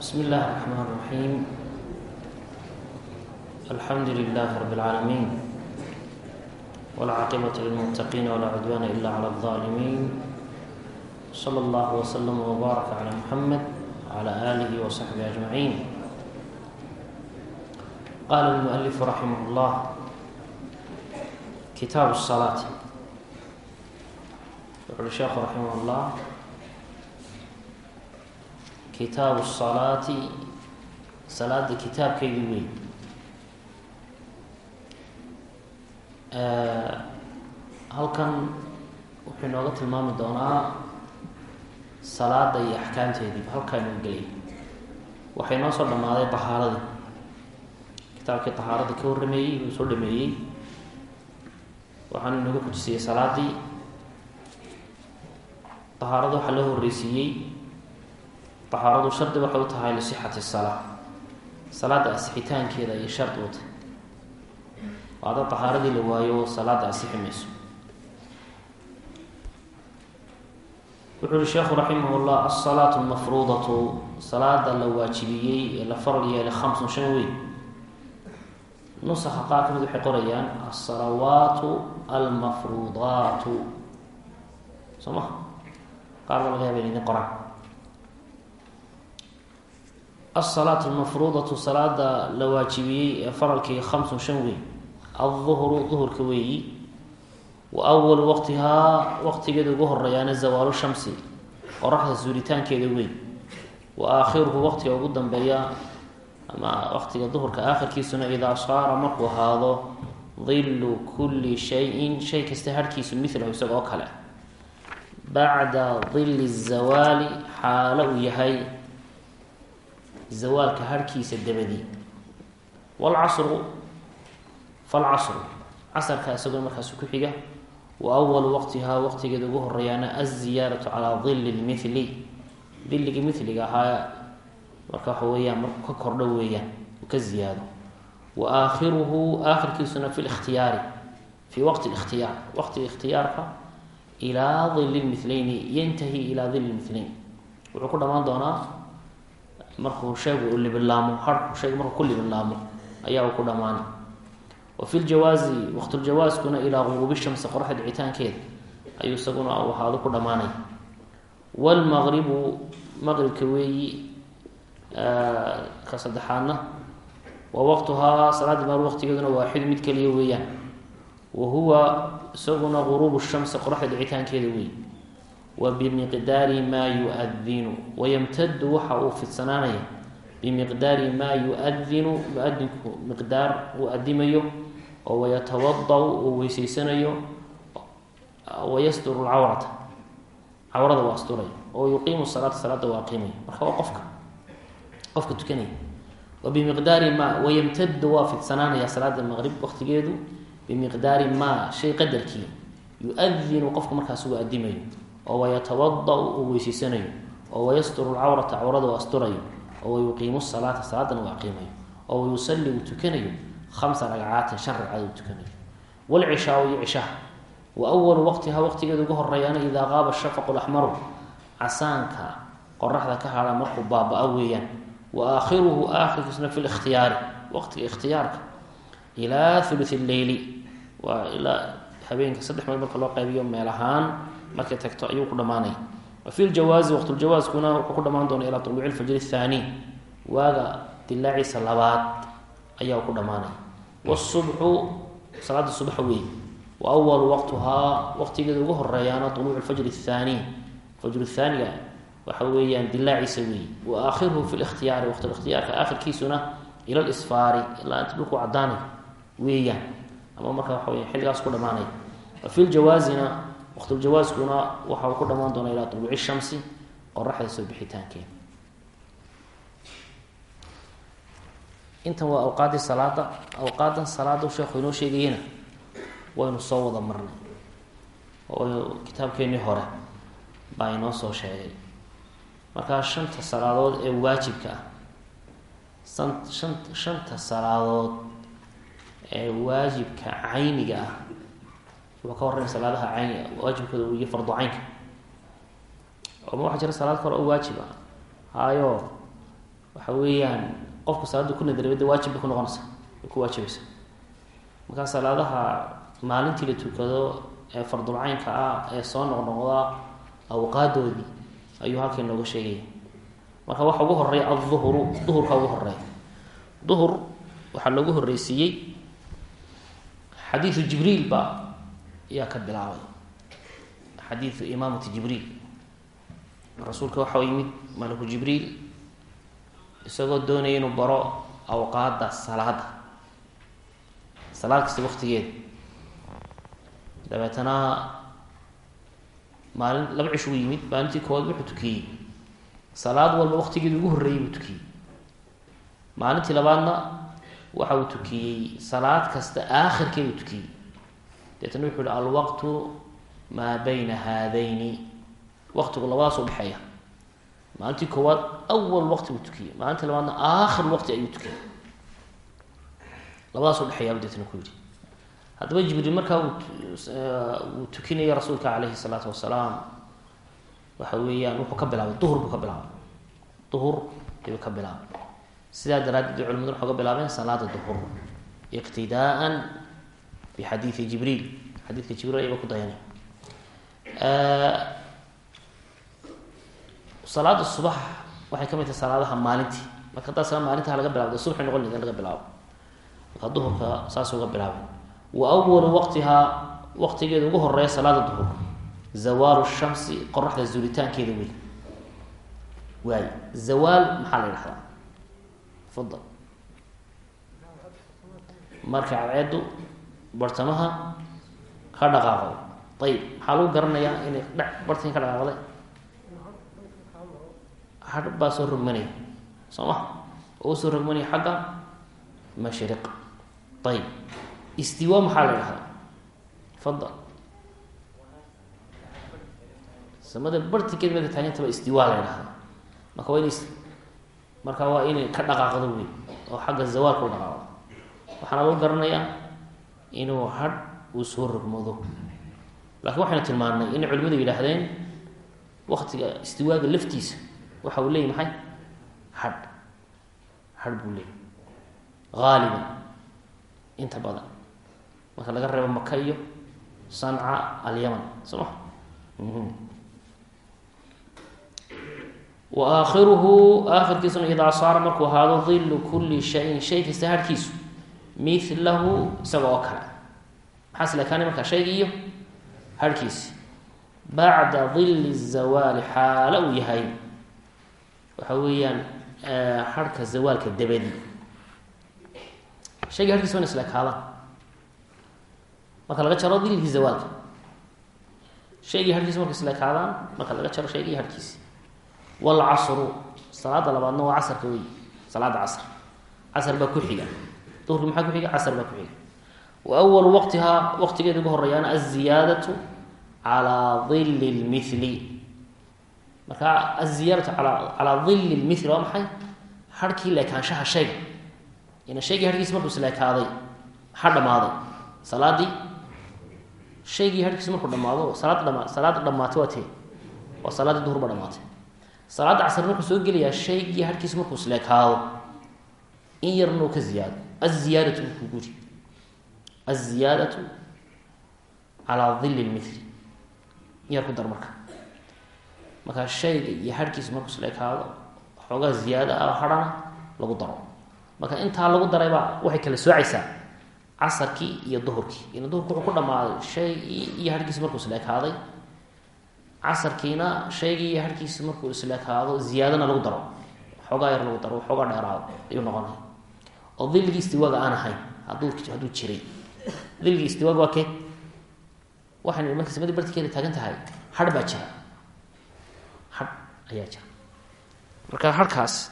بسم الله الرحمن الرحيم الحمد لله رب العالمين والعاقبة للمتقين ولا عدوان إلا على الظالمين صلى الله وسلم وبارك على محمد وعلى آله وصحبه أجمعين قال المؤلف رحمه الله كتاب الصلاة يقول الشيخ رحمه الله kitaabu salaati salaada kitaabkeydii weyn. Halkan wuxuu inooga tilmaami doonaa salaada iyo axkaamteediiba halkaanuu gelay. Waxay noo soo dhammaaday tahaaradii. Kitaabkii tahaaradii ka warrameeyey uu soo dhameeyey. Waxaanu inooga kujisiyey salaadii. Tahaarada waxaa loo horreysiiyey tahaaradu shardi waxay u tahay lisixati salaa salaada asixitaankeeda ayay shardi u tahay. Oo hadda tahaaradii la waayo salaada asixi mayso. Wuxuu uhi sheekhu raximah llah alsalaatu lmafruudatu salaada la waajibiyey ee la faral yeelay khamsun shan weyn. Nusaka qaar ka mid waxay qorayaan alsalawaatu almafruudaatu soo ma qaar ba laga yaaba in idin qoraan alsalaatu almafruudatu salaada la waajibiyey ee faralkii khamsun shan weyn alduhru duhurka weeyi wa awalu waqtihaa waqtigeeda ugu horeeyaana zawaalu shamsi qoraxda suuritaankeeda weyn wa aakhiruhu waqtiga ugu dambeeya ama waqtiga duhurka aakhirkiisuna idaa saara markuu ahaado dillu kulli shayin shay kasta harhkiisu milahu isaga oo kale bacda dilli zawaali xaalo uu yahay zawaalka harhkiisa dabadii. Walcasru falcasru casarka isagoo markaas ku xiga wa awalu waqtihaa waqtigeeda ugu horeeyaana alziyaaratu calaa dilli lmithli dilligii miliga ahaa marka waxa weeyaan markuu ka kordho weeyaan ka ziyaado. Wa aakhiruhu aakhirkiisuna fi likhtiyaari fii waqti likhtiyaar waqtiga ikhtiyaarka ilaa dilli lmithleyni yantahi ilaa dilli lmithlayn wuxuu ku dhamaan doonaa markuu sheegu u libilaamo harku sheegu markuu ku libilaamo ayaa uu ku dhamaanay wa fi ljawaazi waqtuljawaaskuna ilaa quruubi shamsi qoraxda dhicitaankeeda ayuu isaguna ahaado ku dhamaanay wlmaqribu maqribka weeyi ka saddexaadna wa waqtuhaa salaadii maar waqtigeeduna waaxidu mid keliya weeyaan. Wa huwa isaguna quruubu shamsi qoraxda dhicitaankeeda weey wa bimiqdaari maa yu-adinu wayamtadu waxa uu fidsanaanaya bimiqdaari maa yu-adinu mu'adinku miqdaar uu adimayo oo wayatawada-u uu weyseysanayo wayasturu lcawrata cawrada waa asturay oo yuqiimu salaata salaada waa qiimaya marka waa qofka qofka tukanaya. Wa bimiqdaari maa wayamtadu waa fidsanaanaya salaada maqrib waqtigeedu bimiqdaari maa shay qadarkii yu-adinu qofka markaas uu adimayo oo wayatawada-u uu weyseysanayo oo wayasturu lcawrata cawrada uu asturayo oo wayuqiimu salaata salaadana uu aqiimayo oo wayusalli uu tukanayo khamsa ragcaatin shan ragcaad uu tukanayo. Walcishaau iyo cishaha wa awalu waqtihaa waqtigeeda ugu horeeyaana idaa qaaba shafaqu laxmaru casaanka qoraxda ka hadha markuu baaba-a weeyaan wa aakhiruhu aakhirkiisuna fi likhtiyaari waqtiga ikhtiyaarka ilaa thuluth lleyli waa ilaa habeenka saddex meel marka loo qaybiyo meel ahaan markay tagto ayuu ku dhamaanaya wa fi ljawaazi waqtuljawaaskuna wuxuu ku dhamaan doona ilaa tuluuci lfajri thaani. Waaga dilaaciisa labaad ayaa ku dhamaanaya wasubxu salaada subax weey wa awalu waqtuhaa waqtigeeda ugu horeeyaana tuluucu lfajri thaani. Fajru thaaniga waxa weeyaan dilaaciisa weey wa aakhiruhu fi likhtiyaari waqtulikhtiyaarka aakhirkiisuna ila lisfaari ilaa inta dhulku cadaanay weeyaan. Ama marka waxa weya xilligaas ku dhamaanaya wa fi ljawaazina waqtuljawaaskuna waxa uu ku dhamaan doonaa ilaa tuluuci shamsi qoraxda soo bixitaankeeda intan waa awqaaddii salaada awqaadan salaada sheekhu inoo sheegayena waynu soo wada marnay. Oo kitaabkeenii hore baa inoo soo sheegay. Markaa shanta salaadood ee waajibka ah san shan shanta salaadood ee waajibka cayniga ah wuxuu ka warramay salaadaha cayni waajibkooda iyo fardu caynka. Ma waxaa jira salaad kale oo waajib ah hayo waxa weeyaan qofku salaada ku nadaraba de waajib bay ku noqonaysa way ku waajibaysa markaa salaadaha maalintii la tukado ee fardulcaynka ah ee soo noqnoqda awqaadoodii ayuu halkii nooga sheegaya. Marka waxa ugu horreeya alduhru duhurka ugu horreeya duhur waxaa loogu horeysiiyey xadiidu jibriil ba ayaa ka bilaabay. Xadiidu imaamati jibriil. Rasuulka waxaa yimid maliku jibriil isagoo doonaya inuu baro awqaadda salaada salaad kasta waktigeeda dabeetana maalin laba cish uu yimid maalintii koowaad wuxuu tukiyey. Salaad walba waktigeeda ugu horreeyay buu tukiyey. Maalintii labaadna waxa uu tukiyey salaad kasta aakhirkeedu tukiyey deetana wuxuu hi alwaqtu maa bayna haadayni. Waqtigu labadaas udhexeeya maalintii koowaad awal waqti buu tukiyey maalintii labaadna aakhir waqti ayuu tukiyey labadaas udhexeeyaabuu deetana ku yidhi. Haddaba jibriil markaa uu tukinaya rasuulka caleyhi salaatu wasalaam waxa weeyaan wuxuu ka bilaabay duhur buu ka bilaabay. Duhur ayuu ka bilaabay. Sidaa daraaddeed culimadu waxay ka bilaabeen salaada duhur iqtidaaan bixadiidi jibriil xadiidka jibriil ayaba ku dayanay salaada waxay ka mid tahay salaadaha maalintii marka haddaa sala maalintaha laga bilabo de subxi noqon laga laga bilaabo marka duhurka saas uga bilaabay wa awalu waqtihaa waqtigeeda ugu horreeya salaada duhur zawaalu shamsi qoraxda zuulitaankeeda wey waay zawaal maxaa la yidhahdaa fadal marka cadceeddu bartamaha ka dhaqaaqo. Ayib maxaa lagu garanayaa inay dhe bartan ka dhaqaaqday hadh baa soo rogmanaya soo ma? Oo u soo rogmanaya xagga mashriq. Ayib istiwa maxaa la yidhahdaa. Fadal samada bartinkeed marka taagantaba istiwa la ydhahdaa marka waa ina marka waa inay ka dhaqaaqdo wey oo xagga zawaalka u dhaqaaqdo. Waxaana lagu garanayaa inuu hadh uu soo rogmado laakiin waxaynu tilmaannay inay culimadu yidhaahdeen waktiga istiwaaga laftiisa waxa uu leeyay maxay? Hadh hadh buu leeyay haaliban inta badan. Marka laga reebo maka iyo sanca alyaman. Soo ma? Wa aakhiruhu aakhirkiisuna idaa saara markuu ahaado dillu kulli shayin shay kasta harhkiisu milahu isaga oo kale. Maxaa silekaanay markaa shaygi iyo harhkiisi bacda dilli zawaali xaalo uu yahay. Waxa weeyaan harhka zawaalka dabadi shayga harkiisa wana islekaadaan marka laga jaro dilkii zawaalka shaygii harkiisa marka islekaadaan marka laga jaro shaygii harkiisi. Wlcasru salaada labaadna waa casarka wey salaada casr. Casar baa ku xiga duhurki maxaa ku xiga? casar baa ku xiga. Wa awalu waqtihaa waqtigeeda ugu horeeyaana aziyaadatu calaa dilli lmili marka aziyaadatu ala calaa dilli lmili waa maxay? Harhkii leekaanshaha shayga. Ina shaygii harkiisa markuu isleekaaday ha dhamaaday salaadii shaygii harkiisa markuu dhamaado salaad dhama salaada dhamaatay waa tee. Waa salaadii duhur ba dhamaatay casr markuu soo gelayaa shaygii harkiisa markuu isleekaado in yarna ka ziyaado aziyaadatu markuu guri aziyaadatu calaa dilli lmili yar ku dar marka markaa shayga iyo harhkiisa markuu isleekaado xoogaa ziyaado ah harhana lagu daro marka intaa lagu daraybaa waxay kala soocaysaa casarkii iyo duhurkii ina duhurki wuxuu ku dhamaaday shaygii iyo harhkiisa markuu isleekaaday casarkiina shaygii iyo harhkiisi markuu isleekaado ziyaadana lagu daro xoogaa yar lagu daro xoogaa dheeraado ayuu noqonaya oo dilligii istiwaaga aan ahayn. Hadduu jiray. Dilligii istiwaaga waa kee? Waxaynu marka samadii bartikeeda taagan tahay. Hadh baa jira. Hadh ayaa jira. Marka harhkaas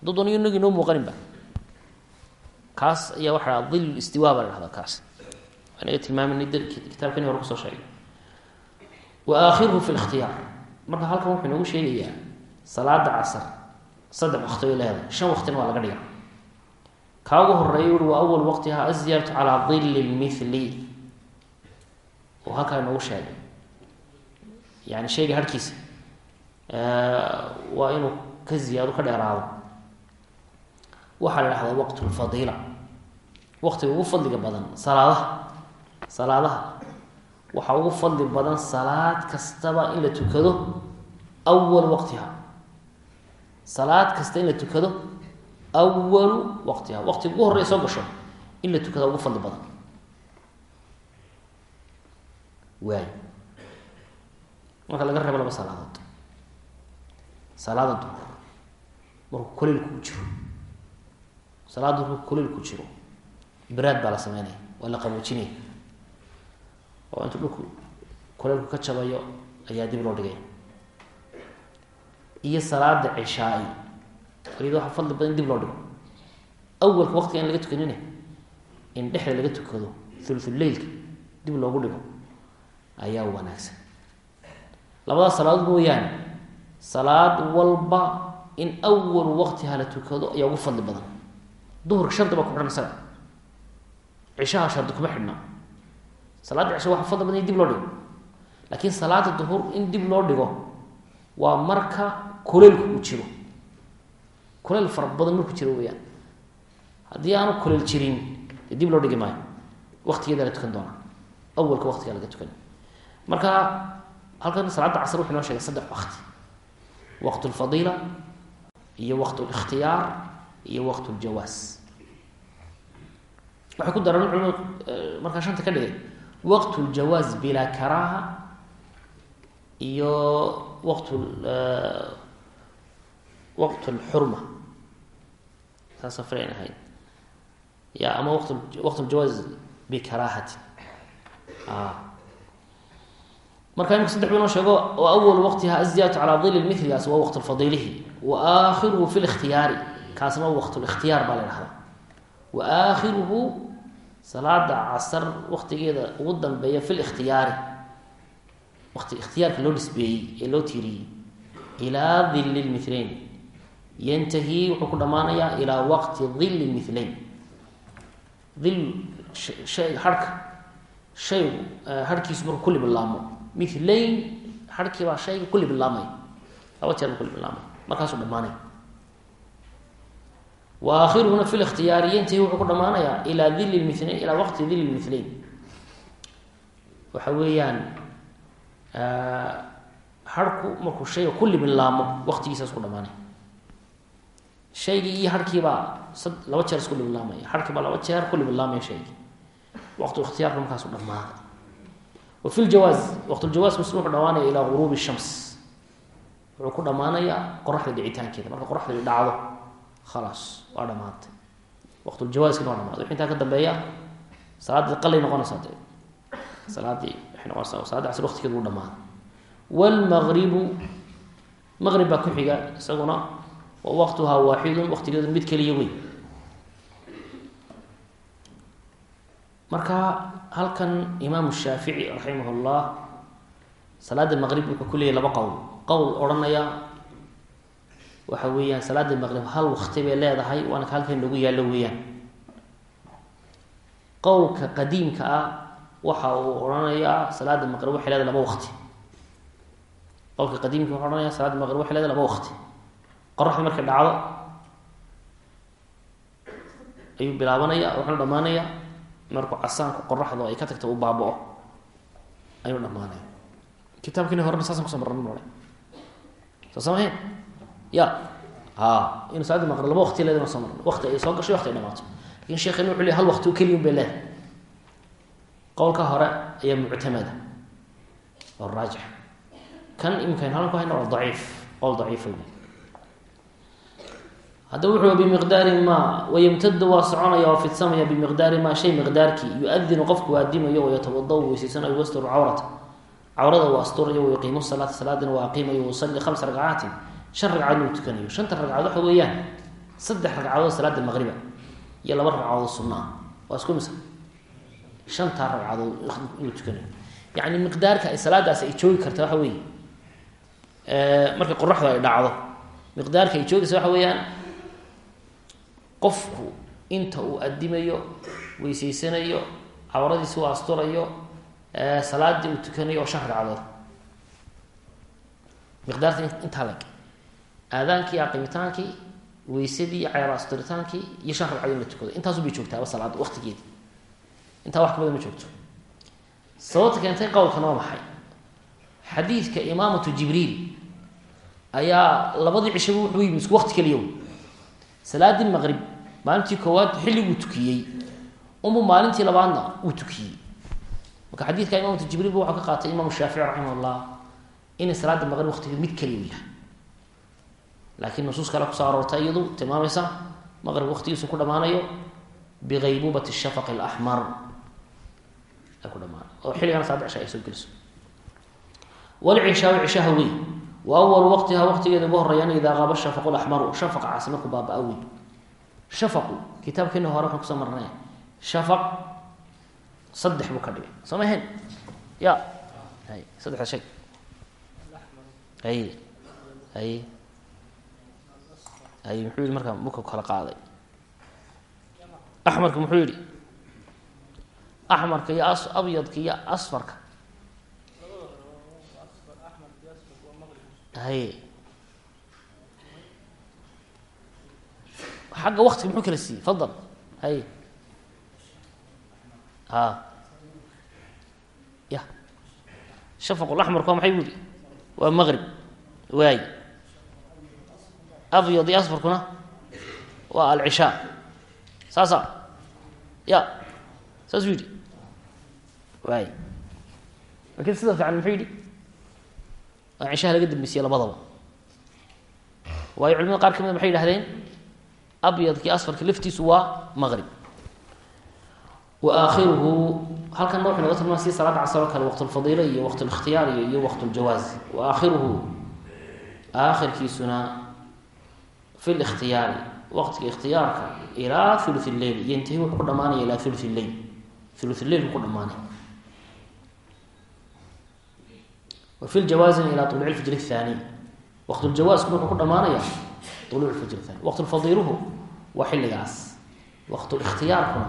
hadduu dooniyo inagi noo muuqaninba kaas ayaa waxaa dil istiwaa baa la dhahdaa kaas. Inaga tilmaamanay kitaabkani hore ku soo sheegay. Wa aakhiruhu fi lkhtiyaar marka halkan wuxuu inoogu sheegayaa salaada casar saddex wakti bay leedahay. Shan waktina waa laga dhiga kaa ugu horreeya ui wa awal waqtiha aziyaaratu calaa dilli lmili oo halkaa inoogu sheegay. Yani shayga harhkiisa waa inuu ka ziyaado ka dheeraado. Waxaa la dhahdaa waqt lfadiila waqtiga ugu fadliga badan salaadaha. Salaadaha. Waxaa ugu fadli badan salaad kastaba in la tukado awal waqtiha salaad kasta in la tukado awalu waqtiha waqtiga ugu horreya soo gasho in la tukada ugu fadli badan. Waay. Marka laga reebo laba salaadood salaada duhur. Markuu kuleylku ku jiro. Salaada duhur markuu kuleylku jiro baraad baa la sameynaya waa la qaboojinaya. Oo intuu dhulku kuleylku ka jabayo ayaa dib loo dhigaya. Iyo salaada cishaai iyada waxaa fadli badan dib loo dhigo. Awalka waqtiga in laga tukanine in dhexda laga tukado thuluthulleylka dib loogu dhigo ayaa wanaagsan. Labadaas salaadood mooyaane salaad walba in awalu waqtiha la tukado ayaa ugu fadli badan. Duhurka shardi baa ku xidhan isaga cishaha shardi kuma xidhna. Salaadda cisha waxa fadli badan in dib loo dhigo. Laakiin salaada duhur in dib loo dhigo waa marka kuleylku uu jiro kuleyl fara badan markuu jiro weyaan haddii aanu kuleyl jirin dib loo dhigi maayo. Waqtigeeda la tukan doonaa. Awalka waqtiga laga tukan. Marka halkan salaada casr wuxuu inoo sheegay saddex waqti. Waqt lfadiila iyo waqt likhtiyaar iyo waqt ljawaas waxay ku daran culimadu markaa shanta ka dhigay. Waqt ljawaaz bilaa karaaha iyo waqt waqt lxurma saasoo filayn ahayd ya ama waqt waqt ljawaaz bikarahati marka imika saddex binoo sheego oo awal waqtiha aziyaadatu calaa dili miligaas waa waqt lfadiilihi wa fi lkhtiyaari kaasna waqt likhtiyaar baa la dhahdaa wa salaada casar waqtigeeda ugu dambeeya fi likhtiyaari waqti ikhtiyaarka loo nisbeeyey ee loo tiiriyey ilaa dili lmilayn yantahi wuxuu ku dhammaanayaa ilaa waqti dili milayn dil shay harhka shaygu harhkiisu markuu kulli bilaamo milayn harhkii baa shayga kulli bilaamay laba jeer buu bilaamay markaasuu dhamaanay wa fi likhtiyaari yantahi wuxuu ku dhamaanayaa ilaa dili milayn ilaa waqti dili milayn waxa weeyaan harhku markuu shayga kulli bilaamo waqtigiisaas ku dhamaanay shaygii iyo harhkiibaa sad laba jeer isku libilaamaya harhkii baa laba jeer ku libilaamaya shaygii. Waqtu ikhtiyaarka markaasu dhamaaday. Wa fi ljawaaz waqtuljawaaz muslim wuxuu dhamaanaya ilaa guruubi shams. Wuxuu ku dhamaanayaa qoraxda dhicitaankeeda. Marka qoraxda dhacdo khalaas waa dhamaatay. Waqtuljawaazkina waa dhamaatay. Wixii intaa ka dambeeya salaaddii qalay noqonaysaa dee salaadii waxay noqonaysaa salaadda casr waqtigeeda wuu dhamaaday wlmagribu maqrib baa ku xiga isaguna waqtuhaa waaxidun waqtigeedu mid keliya wey marka halkan imaamu shaafici raximah llah salaada maqrib wuxuu ku leeyahy laba qowl. Qowl odhanaya waxa weeyaan salaada maqrib hal waqti bay leedahay waana ka halkan lagu yaallo weeyaan. Qowlka qadiimka ah waxa uu odhanayaa salaada maqrib waxay leedahay laba waqti. Qowlka qadiimka wuxuu odhanaya salaada maqrib waxay leedahay laba waqti qoraxda markay dhacdo ayuu bilaabanaya wuxuuna dhamaanaya markuu casaanku qoraxdu ay ka tagta u baaba-o ayuu dhamaanaya kitaabkiini horena saasan kuso marran hore soo samahayn ya. Ha inu salaada maqrib laba waqti leedahay soo marna waqti ay soo gasho waqti ay dhamaato laakiin sheekhen wuxuu ley hal waqti u keliyin bay leedahay. Qowlka hore ayaa muctamada oo raajix. Kan imikayn halan ku hayna waa daciif qowl daciifa haddaba wuxuu bimiqdaari ma wayamtadu waa soconaya oo fidsamaya bimiqdaari ma shay miqdaarkii yu-adinu qofku waadimayo wayatawada-u weysaysanayo wasturu cawrata cawrada waa asturayo wayuqiimu salaata salaadina waa aqiimayo wausali khamsa ragcaatin. Shan ragcadood uu tukanayo. Shanta ragcadood waxa weeyaan. Saddex ragcadood salaada maqriba iyo laba ragcadood sunna ah. Waa isku misa. Shantaa ragcadood inuu tukanayo. Yacni miqdaarka ay salaadaasi ay joogi karta waxa weeye. Markay qoraxdu ay dhacdo miqdaarka ay joogaysa waxa weeyaan qofku inta uu adimayo weyseysanayo cawradiisi u asturayo salaadii uu tukanayo oo shan ragcadood. Miqdaarta intaa leg aadaankii aqibitaankii weysadii ceeba asturitaankii iyo shan ragcad in la tukado. Intaasu bay joogtaaba salaada waqtigeedi. Intaa wax kabada ma joogto. Sababta keentay qowlkan waa maxay? Xadiidka imaamatu jibriil ayaa labadii cishaba wuxuu yimi isku waqti keliya salaadii maqrib maalintii koowaad xilliguu tukiyey. Unbu maalintii labaadna uu tukiyey. Marka xadiidka imaamatu jibriil bu waxau ka qaatay imaamu shaafici raximah llah inay salaada maqrib waqtigeed mid keliya u yahay laakiin nusuus kale ku soo aroortay iyadu tilmaamaysa maqrib waqtigiisu ku dhammaanayo bigaybubati shafaq alaxmar ay ku dhamaana oo xilligana salaada cisha ay soo geliso. Walcishaau cishaha wey wa waqtiha waqtigeeda ugu horeeyana idaa qaaba shafaqu laxmaru shafaqa caasi markuu baaba-a wey shafaqu kitaabkeena hore waxaan ku soo marnay. Shafaq saddex buu ka dhigay. Soo ma ahayn? Ya. Hay saddexda shay. Hay hay hay muxuu yihi markaa buka kala qaaday. Axmarka muxuu yihi axmarka iyo as abyadka iyo asfarka. Hay xagga waktiga muxuu kala siiyey? Fadal. Hay. A ya. Shafaqulaxmarka waa maxay buli waa maqrib waay. Abyad iyo asfarkuna waa alcishaa saasa. Ya. Saasuu yidhi waay. Lakin sida fiican muxuu yidhi? Waa cishaha laga dambeysiye labadaba. Waayo culimada qaar ka mida maxay yihahdeen abyadkii asfarka laftiisu waa maqrib wa aakhiruhu halkan wuxu noga tilmaa si salaada casar oo kale waqt lfadiila iyo waqt likhtiyaar iyo iyo waqt ljawaazi wa aakhiruhu aakhirkiisuna fi likhtiyaari waqtiga ikhtiyaarka ilaa thuluth lleil yantahi wuxuu ku dhamaanaya ilaa thuluth lleil thuluth lleil ku dhamaanay wa fi ljawaazina ilaa uluuc fajr اthani waqt ljawaaskuna wuxuu ku dhamaanaya uluuc fajr thani waqt lfadiiluhu waa xilligaas waqt likhtiyaarkuna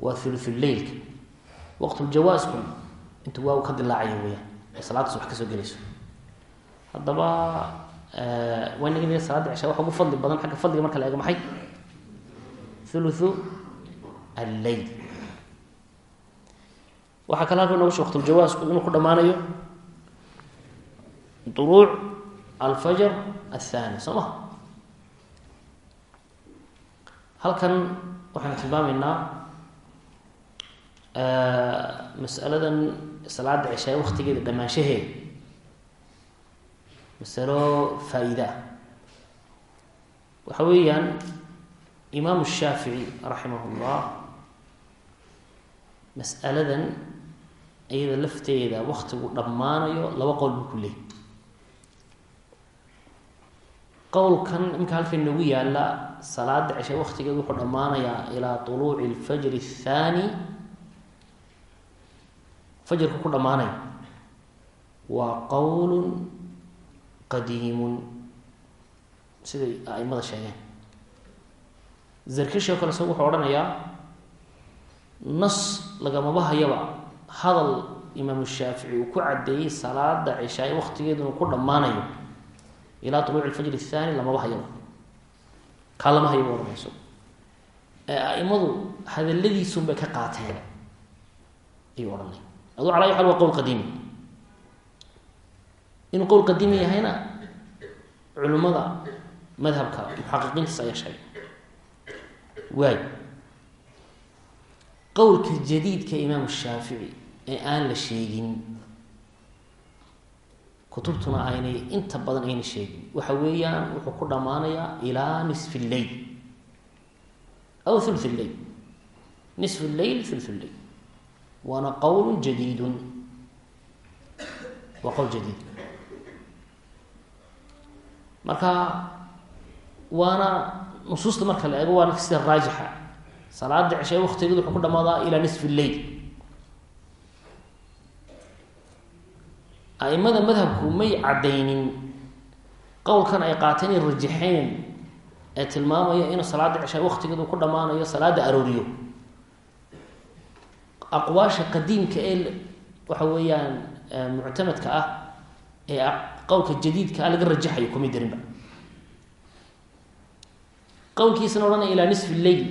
waa thuluth lleilka waqt ljawaaskuna intuu waaw ka dilaacayo weyaan ee salaadaas wax ka soo gelayso haddaba waynagn salaada cisha waxa ugu fadli badan xagga fadliga marka la eego maxay thuluthu alleyl waxaa kale halka noga she waqtuljawaasku inuu ku dhammaanayo duruuc ma halkan waxaan tilmaamaynaa masaladan salaada cishae waktigeeda dhammaanshaheeda masalo faa-iida. Ah waxa weeyaan imaamu shaafici raximah llah mas'aladan iyada lafteeda waktigu dhammaanayo laba qowl buu ku leey qowlkan iminka halka nagu yaalla salaada cishe waktigeeda wuxuu dhammaanayaa ilaa tuluuci lfajri athaani fajrka ku dhammaanaya. Waa qowlun qadiimun. Siday aimada sheegeen. Zarkashi o kale isagu wuxuu odhanayaa nas lagamaba hayaba hadal imaamu shaafici uu ku caddeeyey salaada cishaay waktigeedu inuu ku dhammaanayo ilaa tuluuci lfajr athani lamaba hayaba kaa lama hayaba odhanayso ee aimadu hadaladiisun bay ka qaateen. Ayuu odhanay. Adu cala ay xal waa qowl qadiimi. Inuu qowl qadiimi yahayna culimmada madhabka muxaqiqiintiisa ayaa sheegay. Waay. Qowlka jadiidka imaamu shaafici ee aan la sheegin kutubtuna aynay inta badan ayna sheegin. Waxa weeyaan wuxuu ku dhammaanayaa ilaa nisfi lleyl aw thuluth lleyl nisfu lleyl thuluth lleyl waana qowl jadiidun. Waa qowl jadiid. Marka waana nusuusta marka la eego waana sida raajixa. Salaada cishae waktigeedu wuxuu ku dhamaadaa ilaa nisfi lleyl aimada madhabku may caddaynin. Qowlkan ay qaateen ay rajaxeen ee tilmaamaya inuu salaada cishae waktigeedu ku dhammaanayo salaada arooriyo. Aqwaasha qadiimka ee waxa weeyaan muctamadka ah ee qowlka jadiidka ah laga rajaxayo kumay darinba. Qowlkiisana odhanaya ilaa nisfi leyl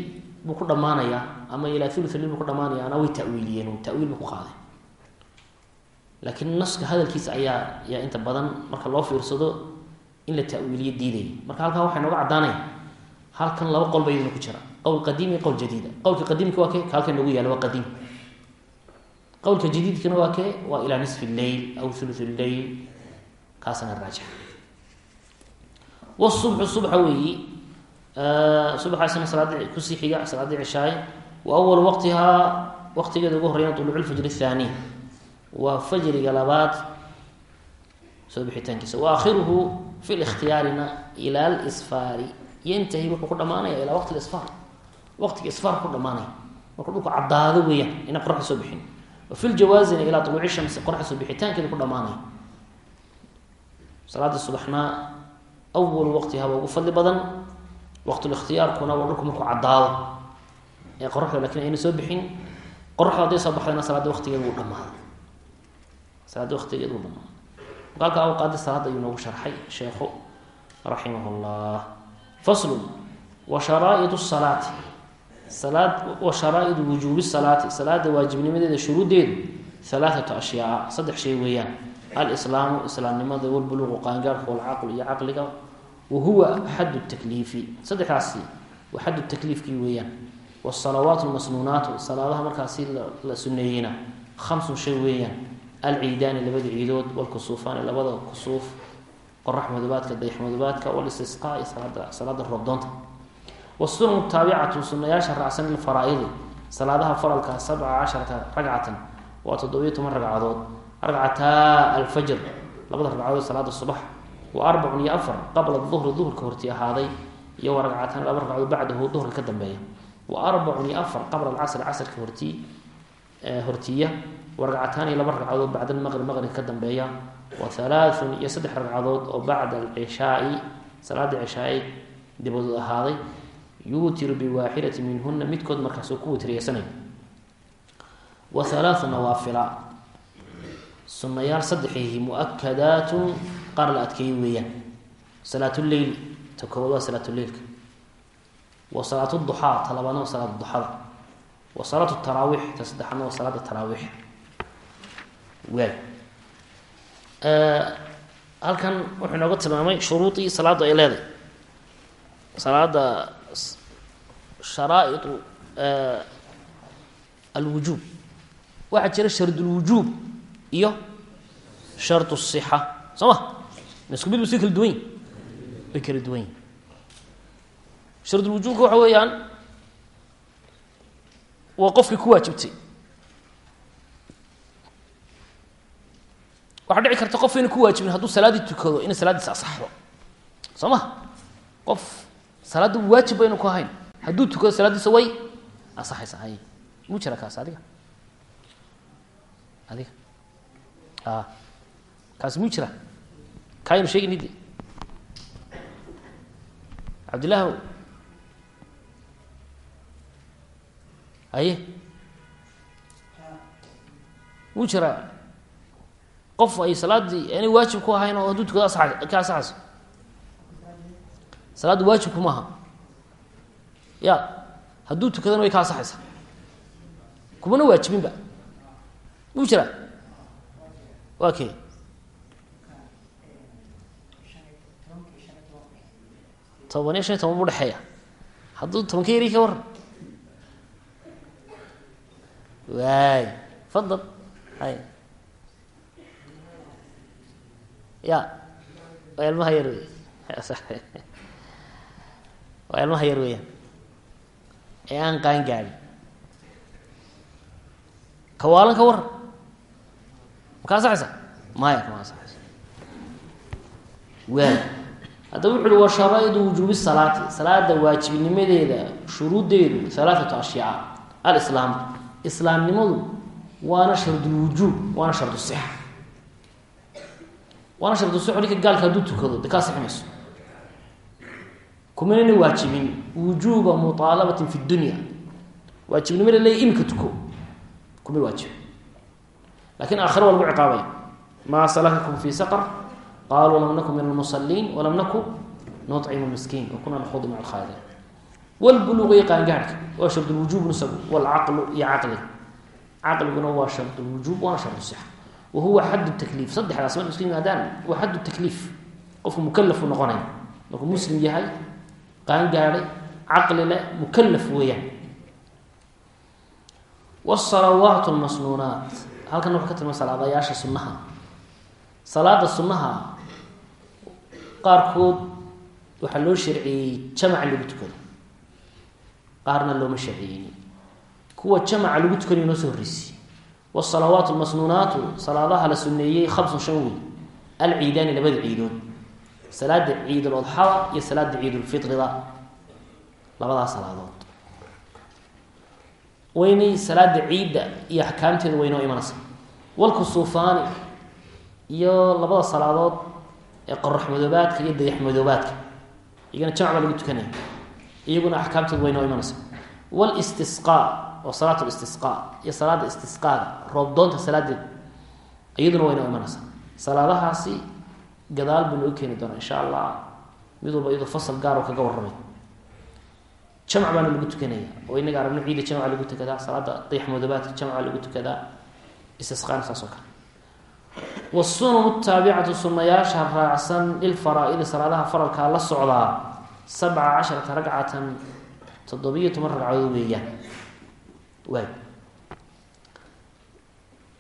buu ku dhammaanayaa ama ilaa leyl buu ku dhamaanaya ana way tawiiliyeen tawiil buu ku qaaday laakiin naska hadalkiisa ayaa ayaa inta badan marka loo fiirsado in la tawiiliyo diidaya marka halkan waxay nooga caddaanaya halkan laba qol ba iyaduna ku jira. Qowl qadiim iyo qowl jadiida. Qowlka qadiimka waa kee? Ka halkan noogu waa qadiim. Qowlka jadiidkana waa kee? Waa ilaa nisfi leyl aw thuluth leyl kaasna raajix wsubxu subxa weeyi subxaasna salaadii ku sii salaadii cishaaye wa awalu waqtihaa waqtigeeda ugu horeyna tuluuc lfajr athani waa fajriga labaad. Soo bixitaankiisa. Wa aakhiruhu fi likhtiyaarina ila lsfaari yantahi wuxuu ku dhamaanaya ilaa waqti isfaar. Waqtiga isfaar ku dhamaanaya markuu dhulku cadaado weeyaan ina qoraxda soo bixin. Wa fi ljawaazina ilaa tuluuci shamsi qoraxda soo bixitaankeeda ku dhamaanaya salaada subaxna awalu waqtiha waa ugu fadli badan. Waqtulikhtiyaarkuna waa dhulku markuu cadaado ee qoraxda laakiin ayna soo bixin. Qoraxda hadday soo baxdayna salaada waqtigeeda wuu dhamaada salaada waqtigeeda wuu dhamaada marka halka awqaadi salaada ayuu noogu sharxay sheekhu raximah llah faslun wa sharaa'idu salaati. Salaad wa sharaa'idu wujuubi salaati. Salaada waajibnimadeeda shuruuddeedu halaathatu ashyaa saddex shay weeyaan. Alislaamu islaamnimada walbuluuqu qaangaarhka walcaqlu iyo caqliga wa huwa xaddu takliifi. Saddexdaasi waa xaddu takliifkii weeyaan. Wsalawaat lmasnuunaatu salaadaha markaasi la suneeyeyna khamsun shay weeyaan alciidaani labada ciidood walkusuufaani labada kusuuf qorax madobaadka dayax madobaadka walistisqaai salaada salaada roobdoonta wasunan taabicatu sunayaasha raacsan ilfaraaidi salaadaha faralka sabca casharata ragcatan waa toddobiyo toban ragcadood. Ragcataa alfajr labada ragcadood salaada subax. Wa arbacun iyo afar qabla duhri duhurka horti ahaaday iyo wa ragcataan laba ragcadood bacdahu duhurka ka dambeeya. Wa arbacun iyo afar qabla alcasri casrka horti hortiya wa ragcataan iyo laba ragcadood bacda almaqrib maqribka ka dambeeya wa halaathun iyo saddex ragcadood oo bacda alcishaai salaada cishaai dibadood ahaaday yuutiru biwaaxidati minhuna midkood markaasoo ku witriyeysanay wa halaathu nawaafila. Sunayaal saddexii muakadaatun qaar la adkeeyey weeyaan. Salaatuleyl ta koowaad waa salaatuleylka wa salaat duxaa ta waay halkan wuxuu inooga tilmaamay shuruudii salaaddu ay leedahay. Salaada sharaa'iu alwujuub. Waxaa jira shardulwujuub iyo shardu sixa soo ma? Isku mid ba si kala duwan bay kala duwan shardulwujuubka waxa weeyaan waa qofkii ku waajibtay waxaa dhici karta qof ayna ku waajibin hadduu salaaddii tukado inay salaaddiisa asaxdo. Soo ma qof salaadda waajib baynu ku ahayn. Hadduu tukado salaaddiisa way asaxaysa. Hay muu jira kaas adiga? Adiga? A kaasi muu jira? Kaaynu sheegayni de cabdillahi haye muu jiraa qof ay salaaddii aanay waajib ku ahayn oo hadduu tukado ka asaxayso salaaddu waajibku maaha ya hadduu tukadana way ka asaxaysaa kumana waajibinba? Muu jiraa waa kee? Toban iyo shan iyo toban bu dhexeeya. Hadduu toban ka yari ka waran waay fadal. Hay ya waa ilmaha yar wey waa ilmaha yar weeyaan ee aan qaan gaadhin kawaalan ka waran ma ka asaxaysa maya kama asaxayso waay haddaba wuxu uhi wa sharaa'idu wujuubi salaati salaada waajibnimadeeda shuruuddeedu halaathatu ashyaa alislaam islaamnimadu waana shardulwujuub waana shardu sixa waana shardu sixo ninka gaalka hadduu tukado de ka asixi mayso kumanana waajibin wujuuba muaalabatin fi dunya. Waajibnimada leey imika tuko kuma waajibin laakiin aakhira waa lagu ciqaabaya. Maa salakakum fi saqr qaluu lam naku min almusaliin walam naku nucimu miskiin wakuna nahudu maca alkhaadirin wlbuluuq iyo qaangaadhka waa shardulwujuub nusagu wlcaqlu iyo caqliga caqliguna waa shardulwujuub waana shardu sixa wa huwa xaddu takliif saddexdaas isku yimaadaan waa xaddu takliif qofku mukalafu noqonaya markuu muslim yahay qaangaadhay caqli leh mukalaf weeyaan wsalawaat lmasnuunaat halkan wuxuu ka tilma salaadayaasha sunnaha salaada sunnaha qaarkood waxaa loo sharciyey jamaca lagu tukado qaarna looma sharciyeyni kuwa jamaca lagu tukanayo noo soo horreysay wsalawaat lmasnuunaatu salaadaha la suneeyey khamsun shan wey alciidaani labada ciidood salaada ciid ulodxada iyo salaada ciidulfirida labadaas salaadood waynay salaada ciidda iyo axkaamteeda waynoo imanaysa walkusuufaani iyo labada salaadood ee qorax madoobaadka iyo dayax madoobaadka iyagana jamc baa lagu tukanaya iyaguna axkaamteedu waynoo oo salaat listisqaa iyo salaada istisqaaga roobdoonta salaadeed iyaduna waynoo imanaysa salaadahaasi gadaal buu noo keeni doonaa insha allah. Mid walba iyadoo fasal gaaro kaga warramay jamc baana lagu tukanaya oo inaga aragno ciida jamca lagu tukadaa salaada dayax madoobaadka jamca lagu tukadaa istisqaana saas kale. Wasunan taabicatu sunayaasha raacsan lilfaraa-idi salaadaha faralkaa la socdaa sabca casharata ragcatan toddobiyo toban ragcadood weeyaan waay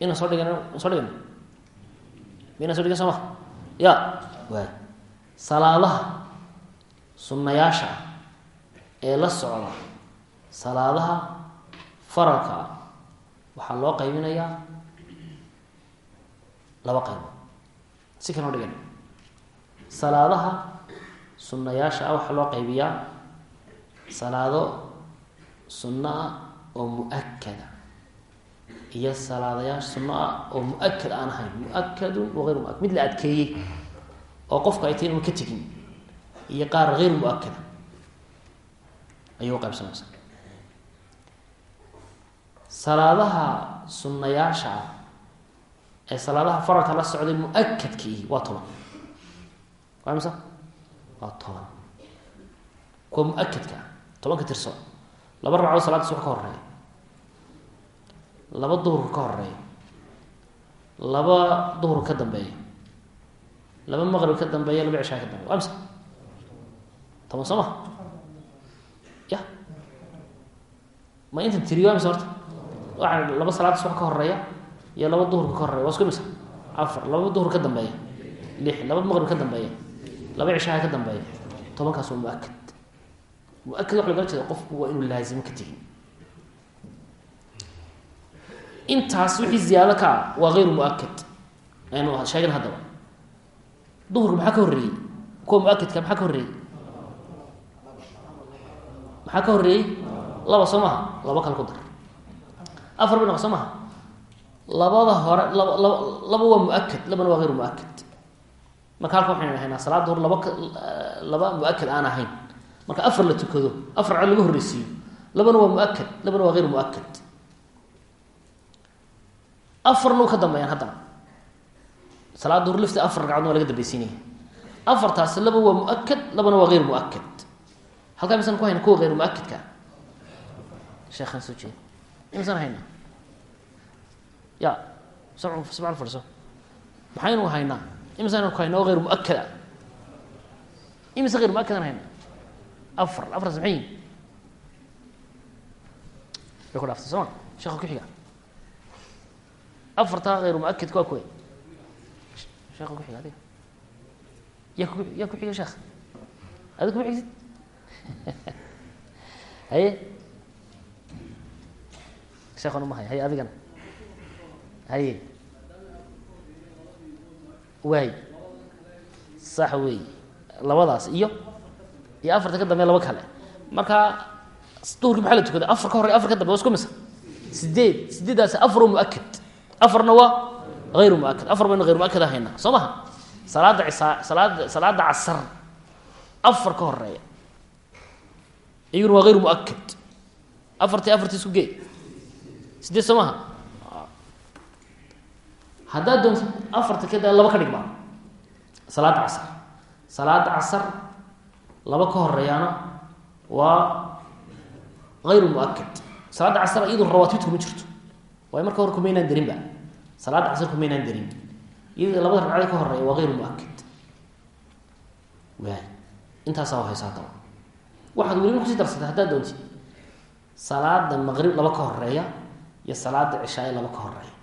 inaan soo dhigan soo dhigan inaan so dhigan soo ma ya waay salaadaha sunayaasha ah ee la socda salaadaha faralka ah waxaa loo qaybinayaa laba qaybood si kanoo dhigan salaadaha sunnayaasha ah waxaa loo qaybiyaa salaado sunno ah oo mu'akada iyo salaadayaasha sunno ah oo mu'akad aan ahayn. Mu'akadun wa hayr muakad mid la adkeeyey oo qofku ay tahy inuu ka tegin iyo qaar hayr mu'akada ayuu qaybsamaysa salaadaha sunnayaasha ah ee salaadaha faralka la socday mu'akadkiihi waa toban. Waa misa waa toban. Kuwa mu'akadka ah tobanka tirso laba ragcadood salaada subax ka horreeya laba duhurka ka horreeya laba duhur ka dambeeya laba maqrib ka dambeeya laba cishaa ka dambeya waa misa toban soo ma ya. Ma intan tiriyo waa mise horta? Waxaa laba salaada subax ka horreeya iyo laba duhurka ka horeya waa isku misa afar. Laba duhur ka dambeeya lix. Laba maqrib ka dambeeya laba cishaha ka dambeeya tobankaas waa mu'akad mu'akad waxa lagala jeeda qofku waa inuu laazimo ka tegin intaas wixii ziyaado ka ah waa hayru mu'akad aynu sheegan haddaba duhurka maxaa ka horreeyey kuwa mu'akadka maxaa ka horreeyey maxaa ka horreeyey laba soo maha laba kale ku dar afar bay noqo soo maha labada hore laba laba laba waa mu'akad labana waa hayru mu'akad marka halka waxaynu haynaa salaada hor laba laba aan ahayn marka afar la tukado afar cod laga horreysiiyo. Labana waa mu'akad labana waa hayru mu'akad afarna ka dambeeyaan haddana. Salaada hor lifta afar ragcadood waa laga dambeysiinaya afartaasi laba waa mu'akad labana waa hayr mu'akad halkaa misaan ku hayna kuwa hayr mu'akadka sheekhaan soo jeeda imisaan haynaa ya sabcan fadhiso maxaynu haynaa imisaan ku haynaa oo hayr mu'akad ah imise hayr mu'akadaan haynaa afar afartaas maxay yihiin way ku dhaaftay soo ma sheeka ku xiga afartaa hayr mu'akadka waa kuwe sheeka ku xiga adiga yaa ku yaa ku xiga sheekh adiga kuma xigsid haye sheekhan uma hay haye adigana haye waay sax wey labadaas iyo iyo afarta ka dambe laba kale. Marka duhurki maxaa la tukada? Afar ka horey afar ka dambe waa isku misa. Sideed sideedaasi afar oo mu'akad afarna waa hayru mu'akad afar baynu hayr mu'akad haynaa soo maha salaada cisaa salaada salaada casar afar ka horreeya iyaguna waa hayru mu'akad afartii afartii isku gee sideed soo maha haddaad doonto afarta ka daa laba ka dhigma. Salaada casar. Salaada casar laba ka horeeyaana waa ayru muakad salaadda casr iyadu rawaatibtu kuma jirto. Waayo marka hore kumaynaan darinba salaadda casr kumaynaan darin. Iyada labada ragcade ka horreeya waa ayru muakad waay intaasaa haysaa daba waxaad weliba ku sii darsatay haddaad doontid. Salaada maqrib laba ka horreeya iyo salaada cishaaye laba ka horreeya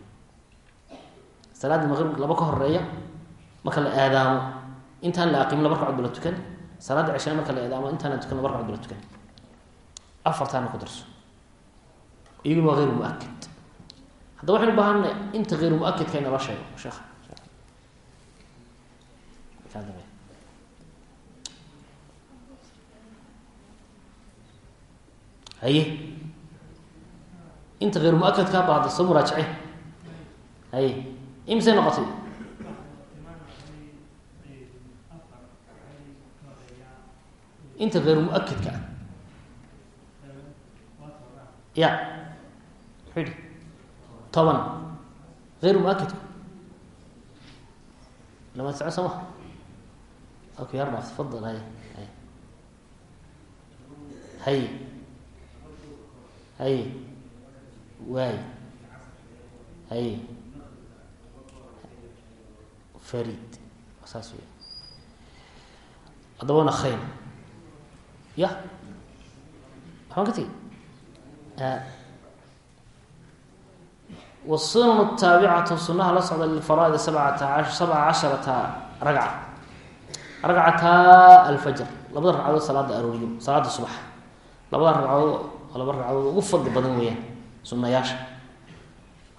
salaada maqrib laba ka horreeya marka la aadaamo intaan la aqimin laba ragcod ba la tukan salaada cishaaye marka la aadaamo intaan la tukan laba ragcod tukan. Afartaana ku darso. Iyaguna waa ayru muakad haddaba waxaynu ubaahanay inta hayru muakadka inala sheego sheekh. Haye. Inta hayru muakadkaa ba hadda soo muraajace haye. Imisay noqotay inta hayru muakadka ah. Ya. Muxuu yihi toban. Hayru muakadku lama soco soo ma. Ok yar dhaaf tafadal hay hay. Hay. Hay. Waay hay. Farid. Saas wey haddaba ya waxbaan ka tegi wasunan taabicatu sunaha la socda lilfaraaid sabcata sabca casharata ragca ragcata alfajr labada ragcadood salaada arooriyo salaada subax. Labada ragcadood laba ragcadood ugu fadli badan weeyaan sunayaasha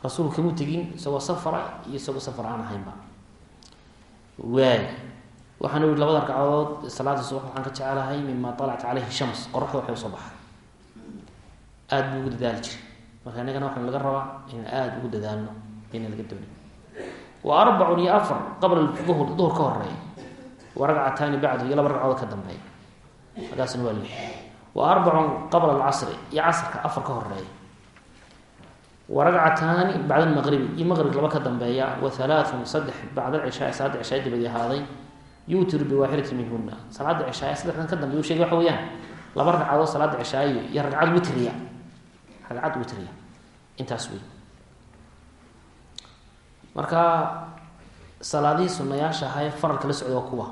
rasuulku kamuu tegin isagoo safara iyo isagoo safar aan ahaynba waay waxaana yihi labada ragcadood salaada subax waxaan ka jecelahay mima alacat caleyhi shams. Qoraxda waxay u soo baxay aada buu ugu dadaali jiray. Marka inagana waxaan laga rabaa in aada ugu dadaalno ina laga doonay wa arbacun iyo afar qabla duhur duhur ka horreeya wa ragcataani bacdu iyo laba ragcadood ka dambeeya markaasna waa lix. Wa arbacun qabla alcasri iyo casrka afar ka horreeya wa ragcataani bacda almaqribi iyo maqrib laba ka dambeeya. Wa halaathun saddex bacda alcishaai salaada cishaay dabadi ahaaday yuutiru biwaaxidati minhuna salaada cishaay saddexdan ka dambeya u sheegay waxa weeyaan. Laba ragcadood salaada cishaayo iyo ragcad witriya. Ragcad witriya. Intaas wey marka salaadihii sunayaasha ahae faralka la socda kuwa.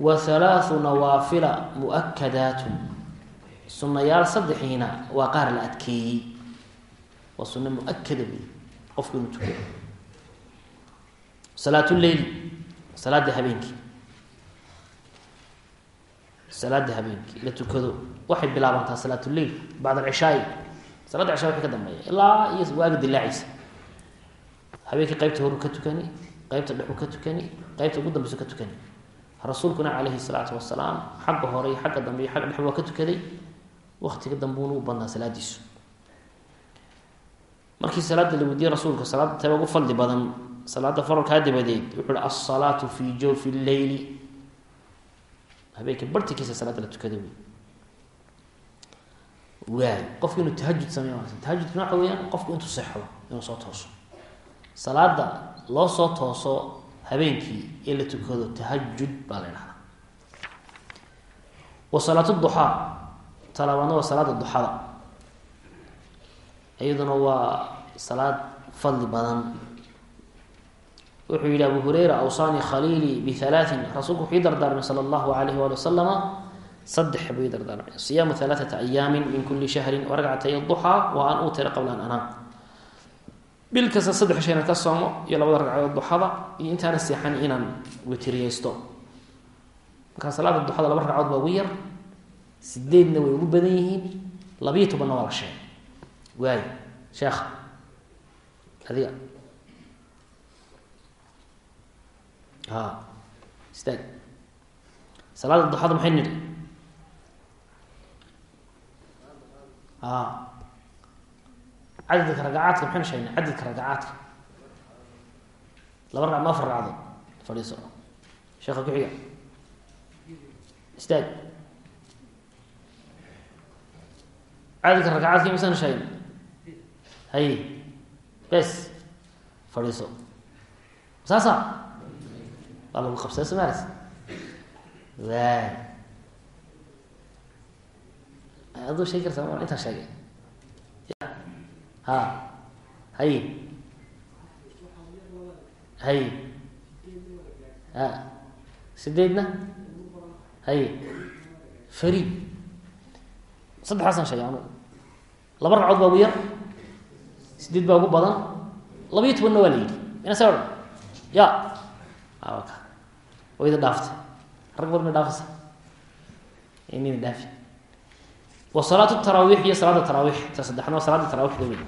Wa halaathu nawaafila muakadaatun sunayaal saddexiina waa qaar la adkeeyey. Waa sunno muakada wey qofku inuu tukado salaat salaada habeenkii. Salaada habeenkii la tukado. Waxay bilaabantaa salaat lleil bacd alcishaai. Salaada cishaa wixii ka dambeeya ilaa iyo waaga dilaacaysa habeenkii qeybta horu ka tukani qeybta dhexu ka tukani qeybta ugu dambeysu ka tukani. Rasuulkuna calayhi salaatu wasalaam xagga hore xagga dambe iyo xagga dhex waa ka tukaday. Waktiga dambuuna u badnaa salaadiisu. Markii salaada la weydiiyey rasuulka salaada taba ugu fadli badan salaada faralkaa dabadeed wuxuu hi alsalaatu fi jawfi lleyli. Habeenka bartikiisa salaada la tukada wey waay qofku inuu tahajud sameey tahajudkuna waxa weyaan qofku intuu seexdo inuu soo tooso. Salaada loo soo tooso habeenkii ee la tukado tahajud baa la dhahdaa wa salaat duxaa talabaadna waa salaada duxada iyaduna waa salaad fadli badan wuxuu yihi abu hureyra awsaanii khaliilii bihalaatin rasuulku wuxuu ii dardaarmay sala allahu alayhi waali wasalama saddex buu ii dardaarmay. Siyaamu halaaثata ayaamin min kuli shahrin waragcatay duxaa wa an utira qabla an anaam bil kasta saddex shay inaan ka soomo iyo labada ragcadood duxada iyo intaana seexan inaan witriyeysto markaa salaada duxada laba ragcadood waa ugu yar sideedna way ugu badan yihiin labiyo tobanna waa la sheegay. Waay sheekha adiga ha. Istaag salaada duxada maxay nidhi? A cadadka ragacaadka maxaynu sheegnay cadadka ragacaadka laba rag ma afar ragcadood. Fadhiiso. Sheekha ku-xiga istaag cadadka ragacaadka imisaan sheegnay haye bes. Fadhiiso. Saasa waa lagu qabsada somalis waay aduu sheegi karta intaan sheegay ha. Haye haye a sideedna haye fariid saddexaasaan sheegay anugu laba ragcood baa ugu yar sideed baa ugu badan. Labayo tobanna waa la yidhi ina sa ya wayda dhaaftay. Rag badna dhaafaysa. Inayna dhaafi. Wa salaatu taraawiix iyo salaada taraawiix ta saddexna waa salaada taraawiixda wey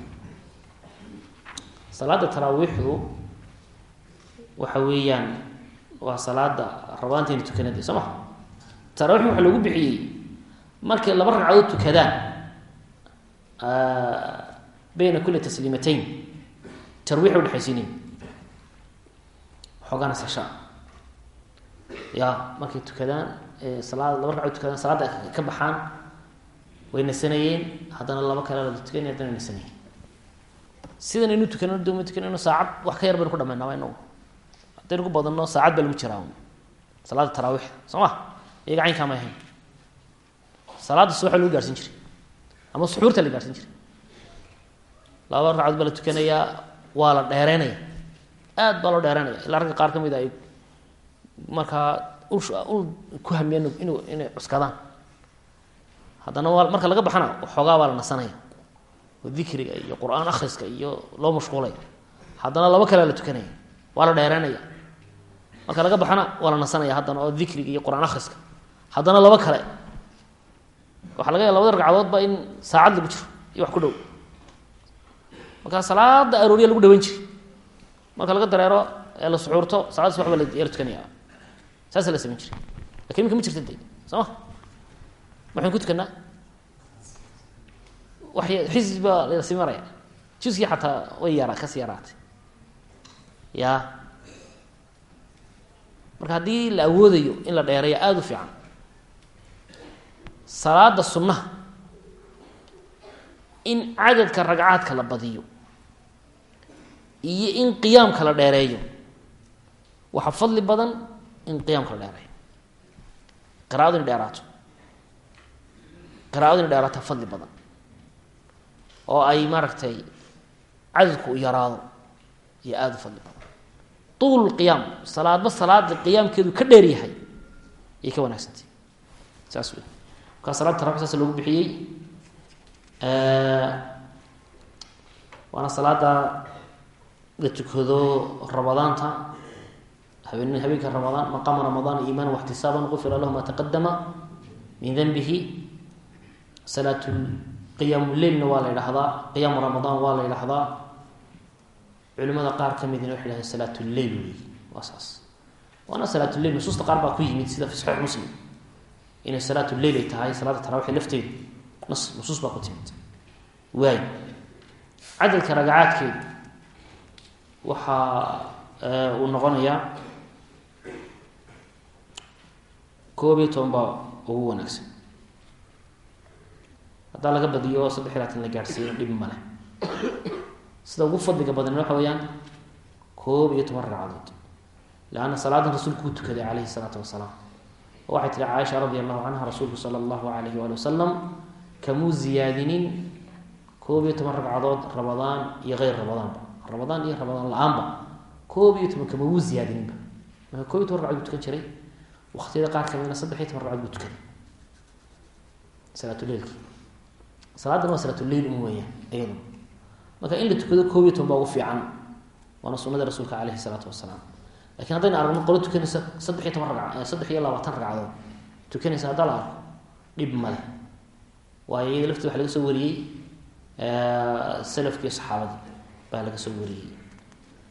salaada taraawiixdu waxa weeyaan waa salaada rabaantayna tukanada soo ma? Tarawix waxaa loogu bixiyey markay laba ragcadood tukadaan bayna kuli tasliimatayn tarwiix udhexaysiinayn xoogaana sasha ya markay tukadaan salaada laba ragcadood tukadaan salaada ka baxaan way nasanayeen. Haddana laba kale tukanay haddana nasanayeen. Sidan aynu tukanano doma tukanayno saacad wax ka yar baynu ku dhamaynaa inagu. Haddaynu ku badanno saacad baa lagu jiraa salaada taraawiix soo ma iyaga caynkaa may ahayn. Salaada subaxa lagu gaarhsin jiray ama suxuurta la gaarhsin jiray. Laba ragcadood baa la tukanayaa waa la dheereynaya aad baa loo dheereynaya ilaa ragga qaar ka mid a ay markaa ul ku hamiyeen inu inay cuskadaan. Haddana waa marka laga baxana xoogaa baa la nasanaya oo dikriga iyo qur'aan akhriska iyo loo mashquulaya. Haddana laba kalea la tukanaya. Waa la dheereynaya marka laga baxana waa la nasanaya haddana oo dikriga iyo qur'aan akhriska. Haddana laba kale waxaa laga ya labada ragcadoodba in saacad lagu jiro iyo wax ku dhow. Markaa salaada arooriya lagu dhawan jiray marka laga dareero ee la suxuurto salaada subax ba la tukanaya saasa la samayn jiray. Lakin imika ma jirta de soo? Ma maxaynu ku tukanaa? Waxy xisbi baa la sii maraya juskii xataa way yara ka sii yaraatay. Ya marka haddii la awoodayo in la dheereeyo aada u fiican. Salaada sunnaha in cadadka ragcaadka la badiyo iyo in qiyaamka la dheereeyo. Waxaa fadli badan in qiyaamka la dheereeyo. Qiraado ina dheeraato. Qiraado ina dheeraato fadli badan. Oo ay maaragtay cadadku u yaraado iyo aada u fadli badan. Tuul qiyaam salaadba salaada qiyaamkeedu ka dheer yahay ayay ka wanaagsantay saas wey markaa salaada tarawix saas loogu bixiyey. Waana salaada la tukado ramadaanta habeen habeenka ramadaan maqaama ramadaan iimaana waxtisaaban gufira lahu ma taqadama min danbihi salaat qiyaam waa la qiyaamu ramadaan waa la ydhahdaa culimada qaar ka midna waxay dhahdeen salaat lleil wey waa saas. Waana salaat lleil nusuusta qaar baa ku yimid sida fi saxiix muslim. Inay salaat lleil ay tahay salaada tarawixi lafteedu nas nusuus baa ku timid. Waay. Cadadka ragacaadkeedu waxaa uu noqonayaa koob iyo toban baa ugu wanaagsan. Haddaa laga badiyo oo saddex iyo labaatan la gaadhsiiyo dhib male sida ugu fadliga badan waxa weeyaan koob iyo toban ragcadood. Leanna salaadan rasuulku u tukaday calayhi salaatu wasalaam. Oo waxay tihi caaisha radi allahu canha rasuulku sala allahu alayhi waali wasalam kamuu ziyaadinin koob iyo toban ragcadood ramadaan iyo keyr ramadaanba ramadaan iyo ramadaan la'aanba. Koob iyo toban kama wuu ziyaadininba marka koob iyo toban ragcadood buu tukan jiray. Waktiyada qaar kamidna saddex iyo toban ragcadood buu tukaday salaatuleilki salaadan waa salaatuleil un weeyaan iyadu marka in la tukado koob iyo toban baa ugu fiican waana sunada rasuulka caleyhi salaatu wasalaam laakiin haddaynu aragno qolo tukanaysa saddex iyo toban ragca saddex iyo labaatan ragcadood tukanaysa haddaa la arko dhib male waayo iyada lafteed waxa laga soo wariyey salafkii saxaabadii baa laga soo wariyey.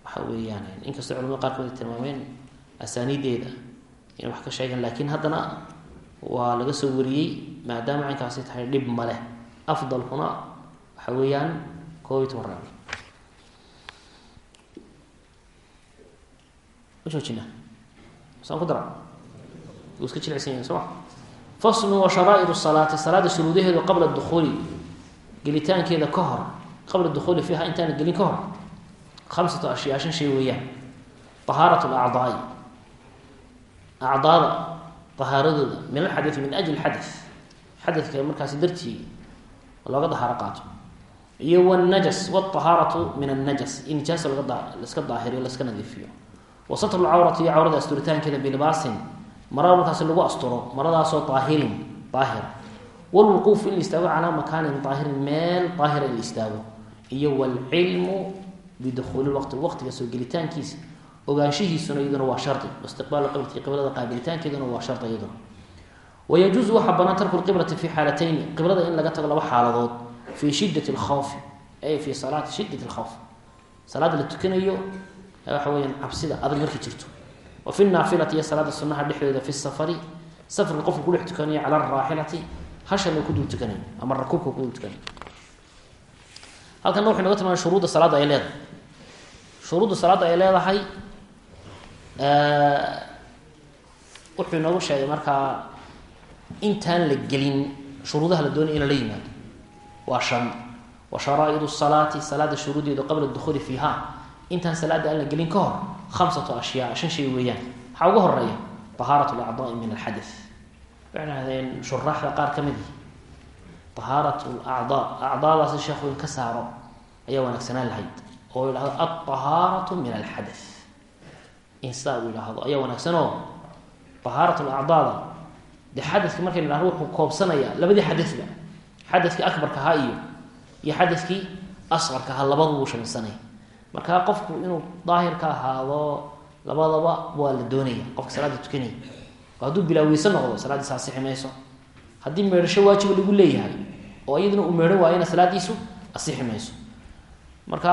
Waxa weeyaan inkastoo culamada qaarkood ay tilmaameen asaaniideeda inay wax ka sheegeen laakiin haddana waa laga soo wariyey maadaama caynkaasi tahay dhib maleh afdalkuna waxa weeyaan koob iyo toban ragcadood joojina saan ku dara? Wuu iska jilicsan yahay soo ma? Wa sharaa'idu salaati salaada shuruudaheedu qabla dukuuli gelitaankeeda ka hor qabla dukuuli fiiha intaana gelin ka hor. Khamsatu ashyaa shan shay weeyaan. Ahaarat lacdaai acdaada ahaaradooda min alxadai min ajli xada xadadka markaasi dartii looga dahaaro qaato. Iyo wnajas wاطahaaratu min annajas. In nijaasa laska daahiriyo laska nadiifiyo. Wa lcawrati iyo cawrada asturitaankeeda bilibaasin. Marada markaasi lagu asturo maradaasoo aahirin aahira walwuquuf in la istaago calaa makaanin aahirin meel aahira in la istaago iyo wlcilmu bidukuuli waqti waqtiga soo gelitaankiisa. Ogaanshihiisuna iyaduna waa shardi. Istiqbaalu qiblati qiblada qaabilitaankeeduna waa shardi iyaduna. Wayajuusu waxaa banaan tarku lqiblati fi xaalatayni qiblada in laga tago laba xaaladood fi shidat lkhawfi ay fi salaati shidat lkhawf salaada la tukanayo waxa weyaan cabsida adag markay jirto. Wa fi naafilati iyo salaada sunaha dhexdeeda fi safari safarka qofka kudhex tukanayo cala araaxilati hashan uu kudul tukanayo ama rakuubka kudul tukanayo halkana wuxu noga tilmaamay shuruudda salaadda ay leedahay. Shuruudda salaadda ay leedahay wuxuu inoogu sheegay markaa intaan la gelin shuruudaha la doonay in lala yimaado. Waa shan. Wa sharaa'idu salaati salaada shuruudeedu qabla dukuuli fiiha intaan salaada aan la gelin ka hor khamsatu ashyaa shan shay weeyaan. Waxaa uga horreeya tahaarat lacdaai min alxada waxay shuraaxda qaar ka mid ihi tahaarat lacdaa acdaadaasi sheekhu in ka saaro ayaa wanaagsanaan lahayd oo yidhahdo alطahaaratu min alxada in sidaa uu yidhaahdo ayaa wanaagsanoo tahaarat lacdaada dee xadadki markay nidhahdo wuxuu koobsanayaa labadii xadadba xadadkii akbarka ahaa iyo iyo xadadkii asqarka ahaa labadabuu shamsanaya markaa qofku inuu daahir ka ahaado labadaba waa la doonaya qofka salaada tukanaya oo hadduu noqdo salaadiisa asixi haddii meedhasho waajiba lagu leeyahay oo iyadna uu meedho waayana salaadiisu asixi mayso marka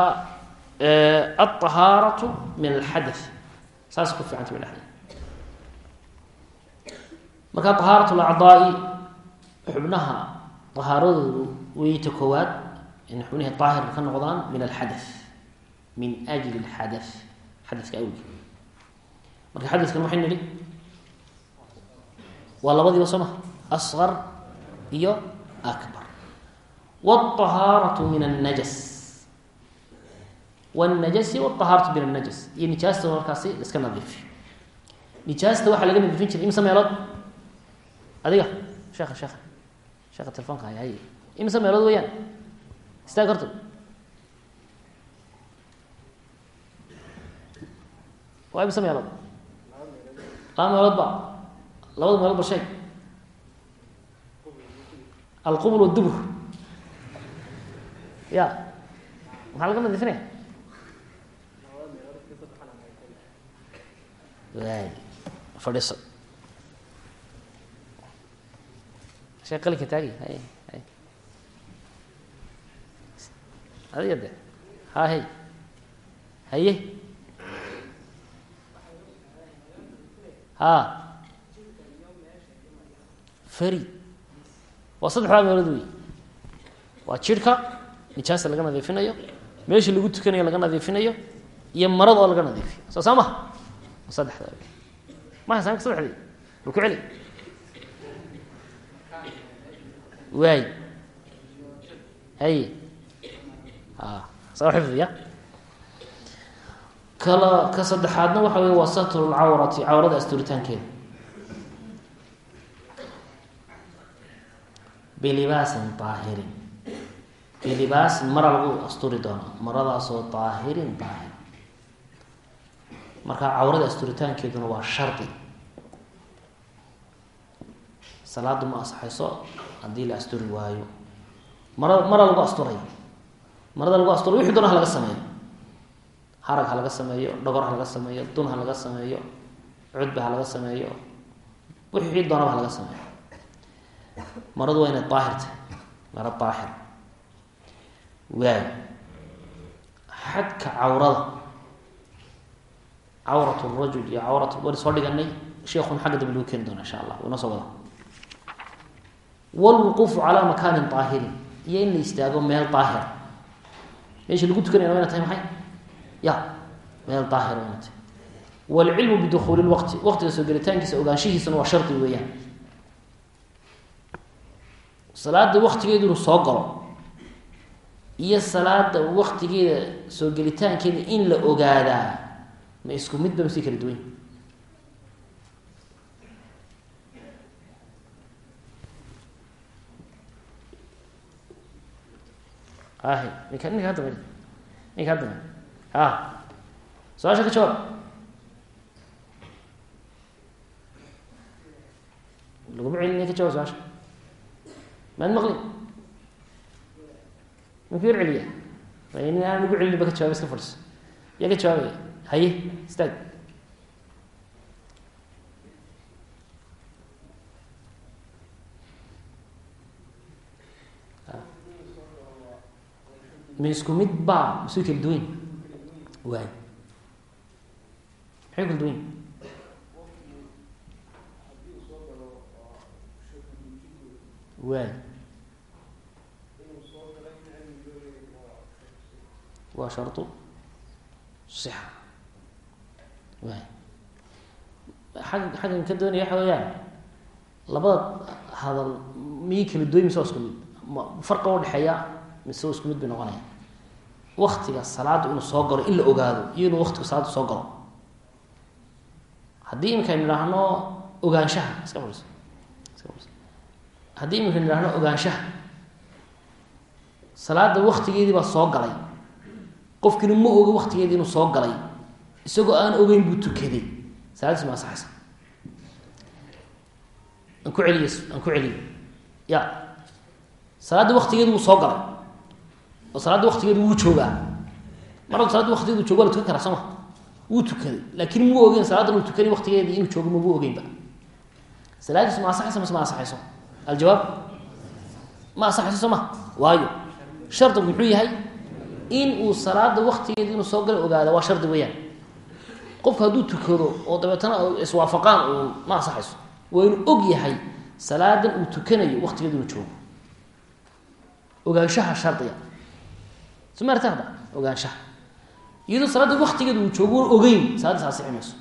aahaarau min alxada saas ku fiicanta bay dhahda marka ahaarat lacdaai xubnaha ahaaradoodu weyta koowaad in xubnihii aahirka ka noqdaan min alxada min ajli xada xadaka awgi marka xadadkan waxaynu nihi waa labadiiba soo maha asqar iyo akbar wاطahaaraةu min الnajas wاnajasi wاطahaaratu min الnajas iyo nijaasta markaasi iska nadiifiyo nijaasta waxaa laga nadiifin jiray imse meelood adiga sheeka sheeka sheeka telefonka hay hay imse meelood weeyaan istaag horta waa imse meelood laba meelood ba labada meelood ba sheeg alqubl wdubur ya. Maxaa laga waay. Fadhiiso. Shee qalinka taagi. Hay hay. Adiga de. Ha hey haye. Ha. Fari waa saddexdaa meelood wey waa jidhka nijaasa laga nadiifinayo meesha lagu tukanayo laga nadiifinayo iyo marada oo laga nadiifiyo. Soo saa maha waa saddexdaa maha saamka saddexdii waay haye. A saa xifdiya kala ka saddexaadna waxa wey waa satru lcawrati cawrada asturitaankeeda bilibaasin aahirin bilibaasin mara lagu asturi doonaa maradaasoo daahirin daahir marka cawrada asturitaankeeduna waa shardi. Salaadu ma asaxayso haddii la asturi waayo. Mara mara lagu asturay marada lagu asturay wixii doona ha laga sameeyo. Harag ha laga sameeyo dhogor ha laga sameeyo dun ha laga sameeyo cudba ha laga sameeyo wixii doonaba ha laga sameeyo maradu waa inay daahirta maro daahir waay xadka cawrada. Cawrat rajul iyo cawrat waan soo dhiganay. Sheekun xagga dambe lagu keeni doona insha allah. Inoo soo wada wlwuquufu calaa makaanin daahirin iyo in la istaago meel daahir meesha lagu tukanaya wayna tahay maxay? Ya meel daahir wayna tahay. Waalcilmu bidukuuli lwaqti waqtiga soo gelitaankiisa ogaanshihiisuna waa shardi weeyaan salaada waktigeeduna soo galo iyo salaada waktigeeda soo gelitaankeeda in la ogaadaa ma isku midba masii kala duwany ahi ninka ninka ninka hadda a su'aasha ka jawaab. Laguma celin ka jawaab su'aasha maad maqlin minku yar celiya? Nin aan lagu celin ba ka jawaba iska fadhiso yaa ka jawaabaya haye istaag. Ma isku mid baa? Masu kala duwan waay maxay kala duwan waay waa shardu sixa waay xag xaggan ka doonaya waxa weeyaan labada hadal miyay kala duwan mise waa isku mid farqa udhexeeya mise waa isku mid bay noqonaya. Waktiga salaaddu inuu soo galo in la ogaado iyo inuu waktiga salaaddu soo galo. Haddii iminka nidhaahno ogaanshaha iska fadhiso haddii iminka nidhaahno ogaanshaha salaada waktigeedii baa soo galay qofkiina ma oga waktigeedii inuu soo galay isagoo aan ogeyn buu tukaday. Salaadiis ma asaxaysa aan ku celiy aan ku celiyo ya. Salaadda waktigeedu wuu soo galay. Oo salaadda waktigeedu wuu joogaa. Mar ad salaadda waktigeedu jooga la tukan karaa soo ma? Wuu tukaday. Laakiin muu ogeyn salaadan uu tukanay waktigeedii inuu joogo mabuu ogeynba salaadiis ma asaxaysa mase ma asaxayso aljawaab ma asaxayso soo ma? Waayo. Shardigu muxuu yahay in uu salaada waktigeedi inuu soo gala ogaada waa shardi weeyaan. Qofku hadduu tukado oo dabeetana iswaafaqaan uu ma asaxayso waa inuu og yahay salaadan uu tukanayo waktigeedu inuu joogo. Ogaanshaha shardiga. Hadda ogaanshaha. Iyadoo salaada waktigeedu uu joogo ogeyn salaaddiis asixi mayso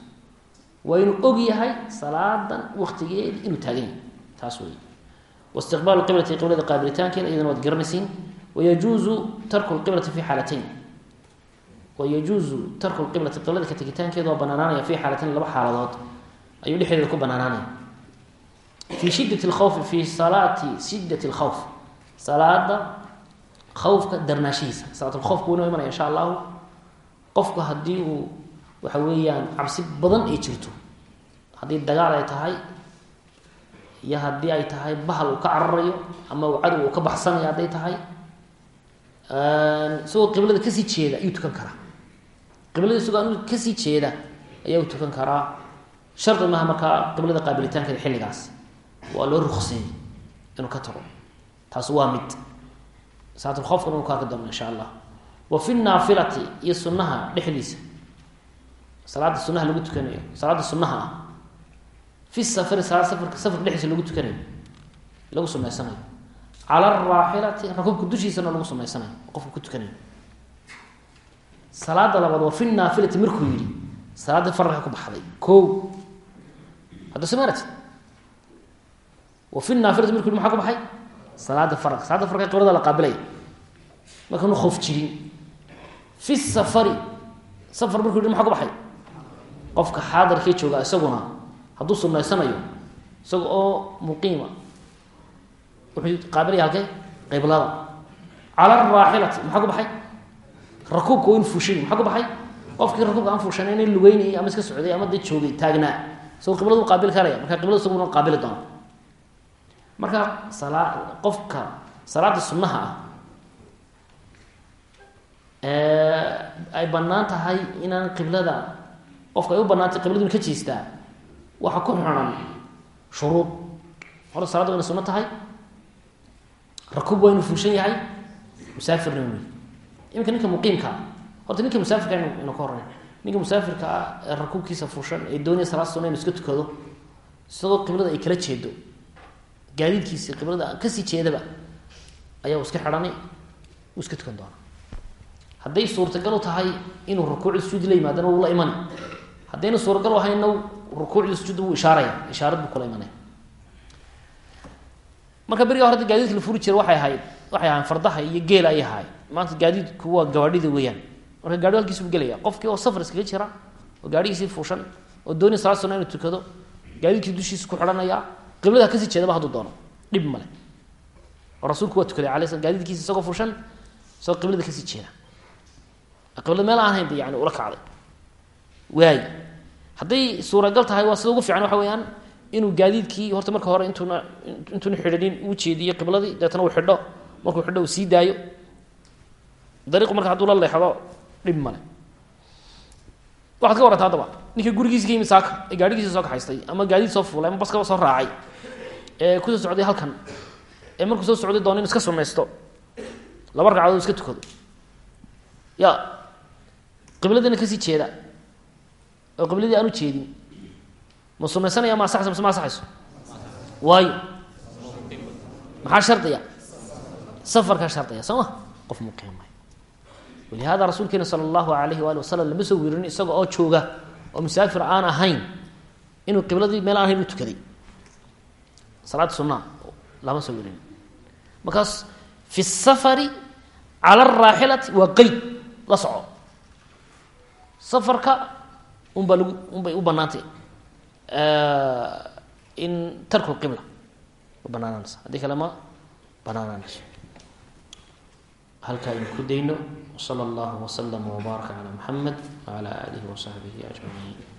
waa inuu og yahay salaadan waktigeedi inuu taagan yahay. Taas wey waistiqbaalu qiblati qiblada qaabilitaankeeda iyadana waad garanaysiin wayajuuzu tarku lqiblati fi xaalatayn wayajuuzu tarku lqiblati qiblada ka tegitaankeeda waa banaanaanaya fi xaalatayn laba xaaladood ayuu dhexdeeda ku banaanaanaya fi shidat lkhawfi fi salaati shidat lkhawf salaada khawfka darnaashihiisa salaatulkhawfka wuu inoo imanaya insha allahu qofku haddii uu waxa weeyaan cabsi badan ay jirto haddii dagaal ay tahay iyo haddii ay tahay bahal uu ka cararayo ama uu cadow isagoo qiblada ka sii jeeda ayuu tukan karaa. Qiblada isagoo ka sii jeeda ayaa u tukan karaa. Shardi maaha markaa qiblada qaabilitaankeeda xilligaas. Waa loo ruqseeyey inuu ka tago. Taas waa mid. Salaatulkhofkana uu ka arki doona insha allah wa fi naafilati iyo sunaha dhexdiisa. Salaada sunaha lagu tukanayo. Salaada sunaha ah. Fi safari salaad safarka safarka dhexdiisa lagu tukanayo. Lagu sunaysanayo cala araaxilati rakubka dushiisana lagu sunaysanayo qofka ku tukanayo salaada labaad waa fi naafilati markuu yihi salaadii faralka ku baxday. Ko hadda somaarati wa fi naafilati markuu maxaa ku baxay? Salaada faralka salaada faralka qiblada la qaabilaya. Markaanu qof jirin. Fi safari. Safar markuu yihi maxaa ku baxay? Qofka xaadirkee jooga isaguna hadduu sunaysanayo isaga oo muqiima wuxuu qaabilaya halkee? Qiblada cala araaxilati maxaa ku baxay? Rakuubka waa in fuushay maxaa ku baxay? Qofkii rakuubka aan fuushanayna lugeynayay ama iska socday ama dee joogay taagnaa. Isagoo qibladu u qaabil karaya marka qiblada isaguna qaabili doona. Marka salaa qofka salaada sunnaha ah ay bannaan tahay inaan qiblada qofka ay u banaantay qibladu in ka jeestaa waxaa ku xiran shuruud. Horta salada wa ina sunno tahay rakuub waa inuu fuushan yahay musaafirna wey iminka ninka muqiimka ah horta ninka musaafirka inu ka horey ninka musaafirka ah ee rakuubkiisa fuushan ee doonaya salaad sunna inu iska tukado isagoo qiblada ay kala jeedo gaadiidkiisi qiblada ka sii jeedaba ayaa iska xidhanay uu iska tukan doona hadday suurtagal tahay inuu rukuucda sujuudi la yimaadana wuu la imani haddayna suuragal u ahayna rukuucda sujuudda wuu ishaaraya ishaarad buu kula imanaya marka beriga hore gaadiidka la furi jira waxay ahayd waxay ahayn fardaha iyo geela ay ahaay maanta gaadiidku waa gawaadhida weeyaan. Marka gaadhi halkiis buu gelaya qofkii oo safar iskaga jira oo gaadhigiisii fuushan oo doonay salaad sunna inuu tukado gaadiidkii dushiisa ku xidhanaya qiblada ka sii jeedaba hadduu doono. Dhib male rasuulku waa tukaday alay sl gaadiidkiisa isagoo fuushan isagoo qiblada ka sii jeeda. Qiblada meel aan hayn ba yani ula kacday. Waay. Hadday suuragal tahay waa sida ugu fiican waxa weeyaan inuu gaadiidkii horta marka hore intuuna intuuna xidhanin uu jeediyo qibladii deetana uu xidho. Markuu xidho uu sii daayo. Dariiqu marka hadduu la leexdo dhib male waxaad ka warrantaa haddaba ninka gurigiisa ka yimid saaka ee gaadhigiisa soo kaxaystay ama gaadiid soo fuulay ama baskaba soo raacay ee ku soo socday halkan ee markuu soo socday doona inu iska sunnaysto laba ragcadood iska tukado ya qibladina ka sii jeeda oo qibladii aan u jeedin ma sunaysanaya ma asaxayso mise ma asaxayso waayo. Maxaa shardiya? Safarkaa shardiya soo ma? Qof muqiimay walihada rasuulkeena sala allahu alayhi waali wasalam lama soo wiirin isaga oo jooga oo musaafir aan ahayn inuu qibladii meel aan ahayn u tukaday. Salaad sunaa lama soo wiirin markaas fi safari cala araaxilati waa qeyd la soco. Safarka un baa lagu u banaantay in tarku lqibla ma banaanaanaysa haddii kale ma banaanaanayso halkaa aynu ku dayno wsala allahu waslama wbaaraka calaa muxamed wacala aalihi wasaxbihi ajmaciin